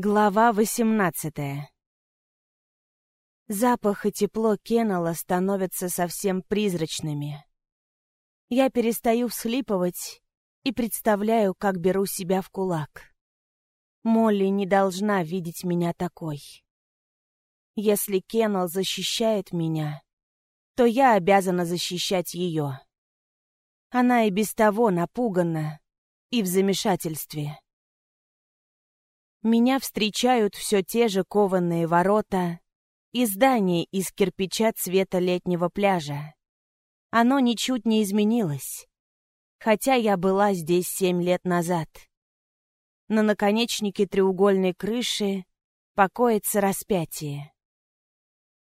Глава восемнадцатая Запах и тепло Кеннела становятся совсем призрачными. Я перестаю всхлипывать и представляю, как беру себя в кулак. Молли не должна видеть меня такой. Если Кеннел защищает меня, то я обязана защищать ее. Она и без того напугана и в замешательстве. Меня встречают все те же кованые ворота и здание из кирпича цвета летнего пляжа. Оно ничуть не изменилось, хотя я была здесь семь лет назад. На наконечнике треугольной крыши покоится распятие.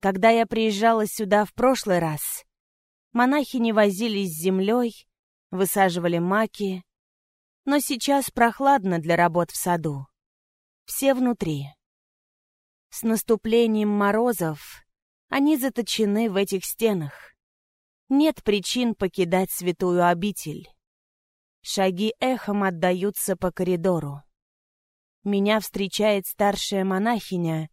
Когда я приезжала сюда в прошлый раз, монахи не возились с землей, высаживали маки, но сейчас прохладно для работ в саду. Все внутри. С наступлением морозов они заточены в этих стенах. Нет причин покидать святую обитель. Шаги эхом отдаются по коридору. Меня встречает старшая монахиня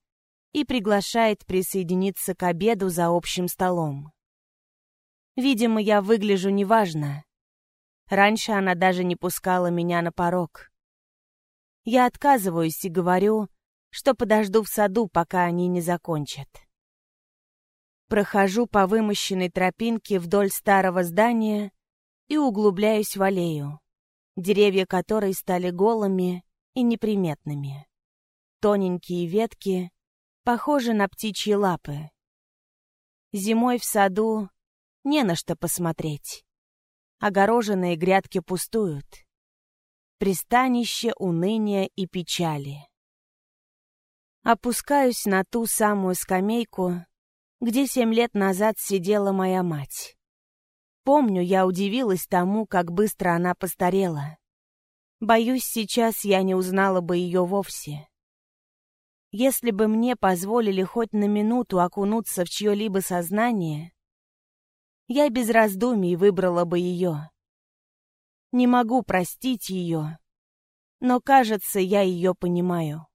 и приглашает присоединиться к обеду за общим столом. Видимо, я выгляжу неважно. Раньше она даже не пускала меня на порог. Я отказываюсь и говорю, что подожду в саду, пока они не закончат. Прохожу по вымощенной тропинке вдоль старого здания и углубляюсь в аллею, деревья которой стали голыми и неприметными. Тоненькие ветки похожи на птичьи лапы. Зимой в саду не на что посмотреть. Огороженные грядки пустуют пристанище уныния и печали. Опускаюсь на ту самую скамейку, где семь лет назад сидела моя мать. Помню, я удивилась тому, как быстро она постарела. Боюсь, сейчас я не узнала бы ее вовсе. Если бы мне позволили хоть на минуту окунуться в чье-либо сознание, я без раздумий выбрала бы ее. Не могу простить ее, но, кажется, я ее понимаю.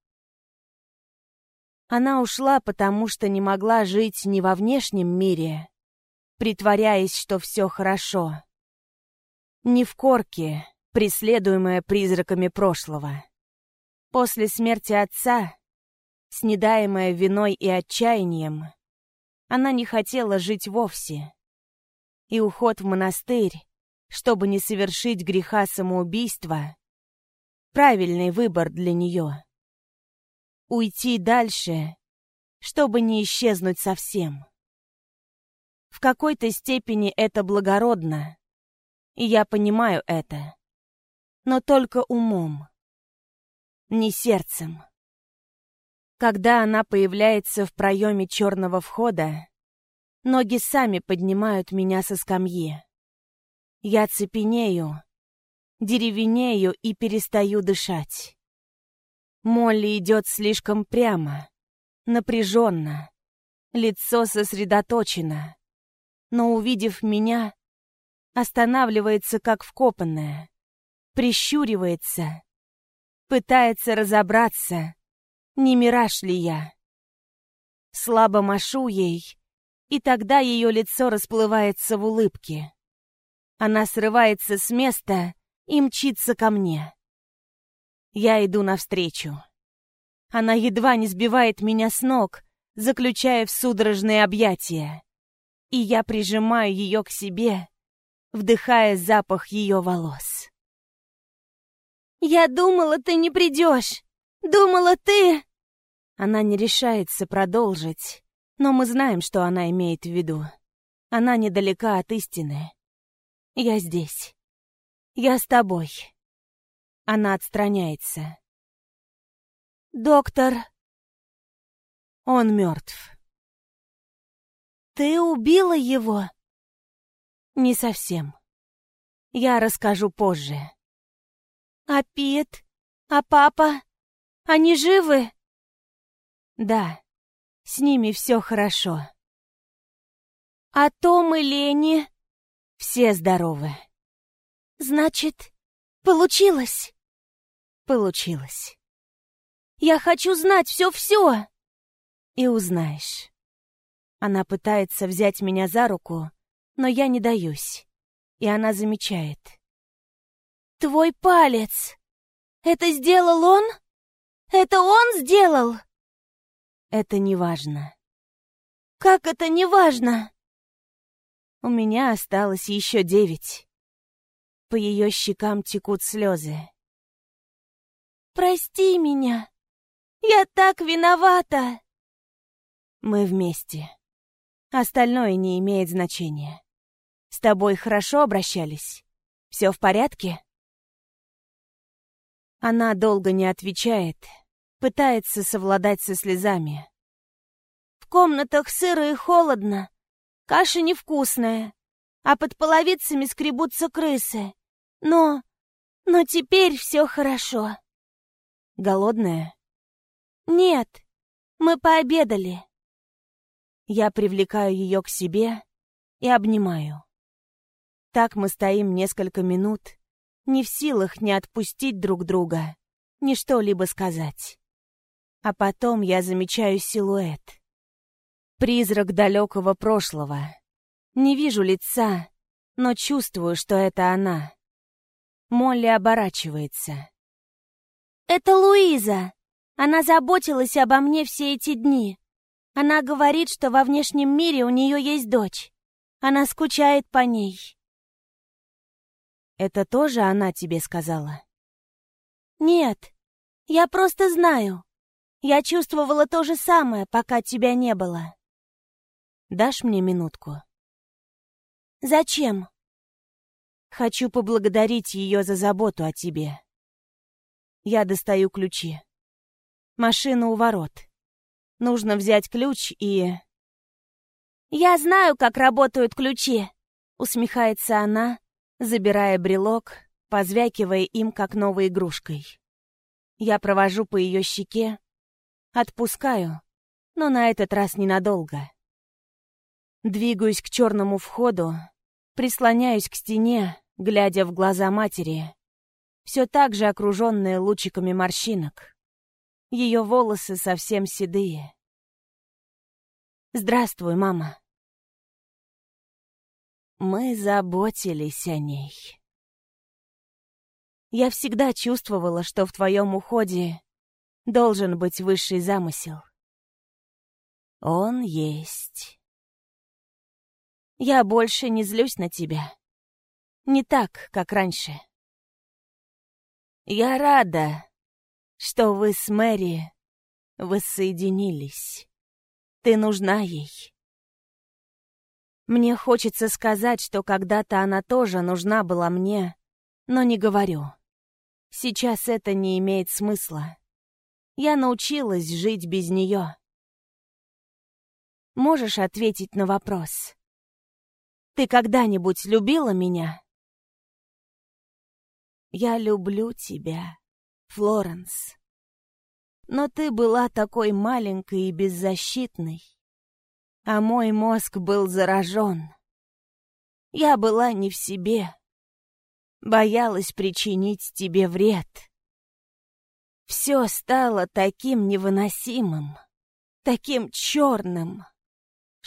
Она ушла, потому что не могла жить ни во внешнем мире, притворяясь, что все хорошо, ни в корке, преследуемая призраками прошлого. После смерти отца, снедаемая виной и отчаянием, она не хотела жить вовсе. И уход в монастырь чтобы не совершить греха самоубийства, правильный выбор для нее. Уйти дальше, чтобы не исчезнуть совсем. В какой-то степени это благородно, и я понимаю это, но только умом, не сердцем. Когда она появляется в проеме черного входа, ноги сами поднимают меня со скамьи. Я цепенею, деревенею и перестаю дышать. Молли идет слишком прямо, напряженно, лицо сосредоточено, но, увидев меня, останавливается как вкопанная, прищуривается, пытается разобраться, не мираж ли я. Слабо машу ей, и тогда ее лицо расплывается в улыбке. Она срывается с места и мчится ко мне. Я иду навстречу. Она едва не сбивает меня с ног, заключая в судорожные объятия. И я прижимаю ее к себе, вдыхая запах ее волос. «Я думала, ты не придешь! Думала, ты...» Она не решается продолжить, но мы знаем, что она имеет в виду. Она недалека от истины. Я здесь. Я с тобой. Она отстраняется. Доктор. Он мертв. Ты убила его? Не совсем. Я расскажу позже. А Пит? А папа? Они живы? Да, с ними все хорошо. А Том и Лени? Все здоровы. Значит, получилось? Получилось. Я хочу знать все-все!» «И узнаешь». Она пытается взять меня за руку, но я не даюсь. И она замечает. «Твой палец! Это сделал он? Это он сделал?» «Это не важно». «Как это не важно?» У меня осталось еще девять. По ее щекам текут слезы. «Прости меня! Я так виновата!» Мы вместе. Остальное не имеет значения. С тобой хорошо обращались? Все в порядке? Она долго не отвечает, пытается совладать со слезами. В комнатах сыро и холодно, каша невкусная, а под половицами скребутся крысы. Но... но теперь все хорошо. Голодная? Нет, мы пообедали. Я привлекаю ее к себе и обнимаю. Так мы стоим несколько минут, не в силах ни отпустить друг друга, ни что-либо сказать. А потом я замечаю силуэт. Призрак далекого прошлого. Не вижу лица, но чувствую, что это она. Молли оборачивается. «Это Луиза! Она заботилась обо мне все эти дни. Она говорит, что во внешнем мире у нее есть дочь. Она скучает по ней. Это тоже она тебе сказала? Нет, я просто знаю. Я чувствовала то же самое, пока тебя не было. Дашь мне минутку? Зачем? Хочу поблагодарить ее за заботу о тебе. Я достаю ключи. Машина у ворот. Нужно взять ключ и... «Я знаю, как работают ключи», — усмехается она, забирая брелок, позвякивая им, как новой игрушкой. Я провожу по ее щеке, отпускаю, но на этот раз ненадолго. Двигаюсь к черному входу, прислоняюсь к стене, глядя в глаза матери, все так же окруженные лучиками морщинок. Ее волосы совсем седые. «Здравствуй, мама». Мы заботились о ней. Я всегда чувствовала, что в твоем уходе должен быть высший замысел. Он есть. Я больше не злюсь на тебя. Не так, как раньше. Я рада, что вы с Мэри воссоединились. Ты нужна ей. Мне хочется сказать, что когда-то она тоже нужна была мне, но не говорю. Сейчас это не имеет смысла. Я научилась жить без нее. Можешь ответить на вопрос? Ты когда-нибудь любила меня? Я люблю тебя. Флоренс. Но ты была такой маленькой и беззащитной, а мой мозг был заражен. Я была не в себе, боялась причинить тебе вред. Все стало таким невыносимым, таким черным,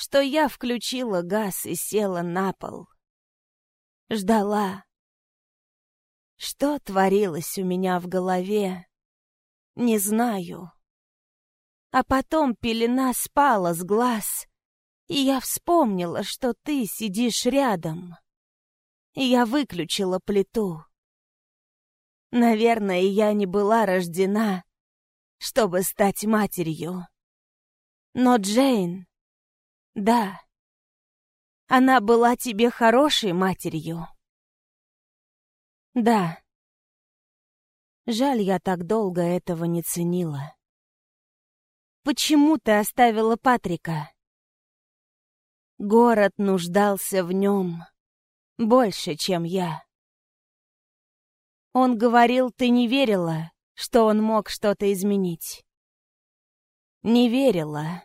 что я включила газ и села на пол. Ждала, что творилось у меня в голове, не знаю. А потом пелена спала с глаз, и я вспомнила, что ты сидишь рядом. Я выключила плиту. Наверное, я не была рождена, чтобы стать матерью. Но Джейн... Да. Она была тебе хорошей матерью. Да. Жаль, я так долго этого не ценила. Почему ты оставила Патрика? Город нуждался в нем больше, чем я. Он говорил, ты не верила, что он мог что-то изменить. Не верила,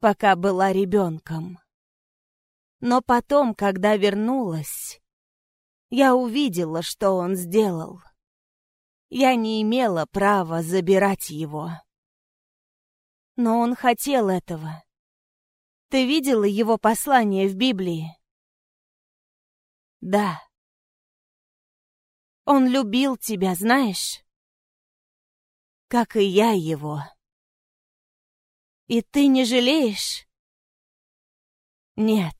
пока была ребенком. Но потом, когда вернулась, я увидела, что он сделал. я не имела права забирать его. Но он хотел этого. Ты видела его послание в Библии? Да. Он любил тебя, знаешь? Как и я его. И ты не жалеешь? Нет.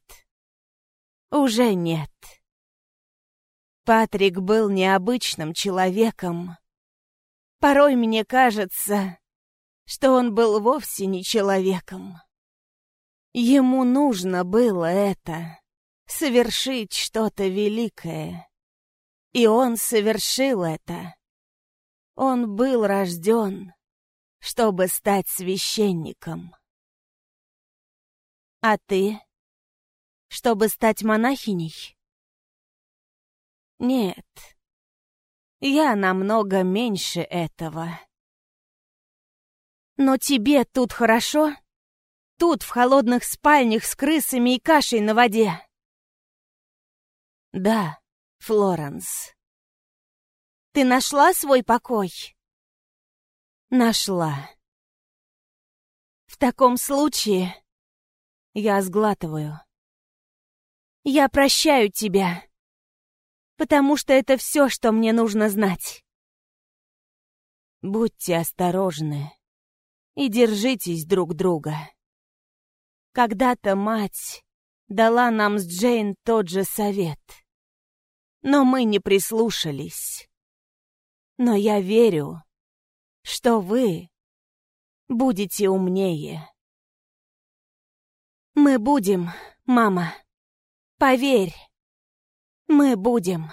Уже нет. Патрик был необычным человеком. Порой мне кажется, что он был вовсе не человеком. Ему нужно было это, совершить что-то великое. И он совершил это. Он был рожден, чтобы стать священником. А ты? Чтобы стать монахиней? Нет, я намного меньше этого. Но тебе тут хорошо? Тут, в холодных спальнях с крысами и кашей на воде? Да, Флоренс. Ты нашла свой покой? Нашла. В таком случае я сглатываю. Я прощаю тебя, потому что это все, что мне нужно знать. Будьте осторожны и держитесь друг друга. Когда-то мать дала нам с Джейн тот же совет. Но мы не прислушались. Но я верю, что вы будете умнее. Мы будем, мама. Поверь, мы будем.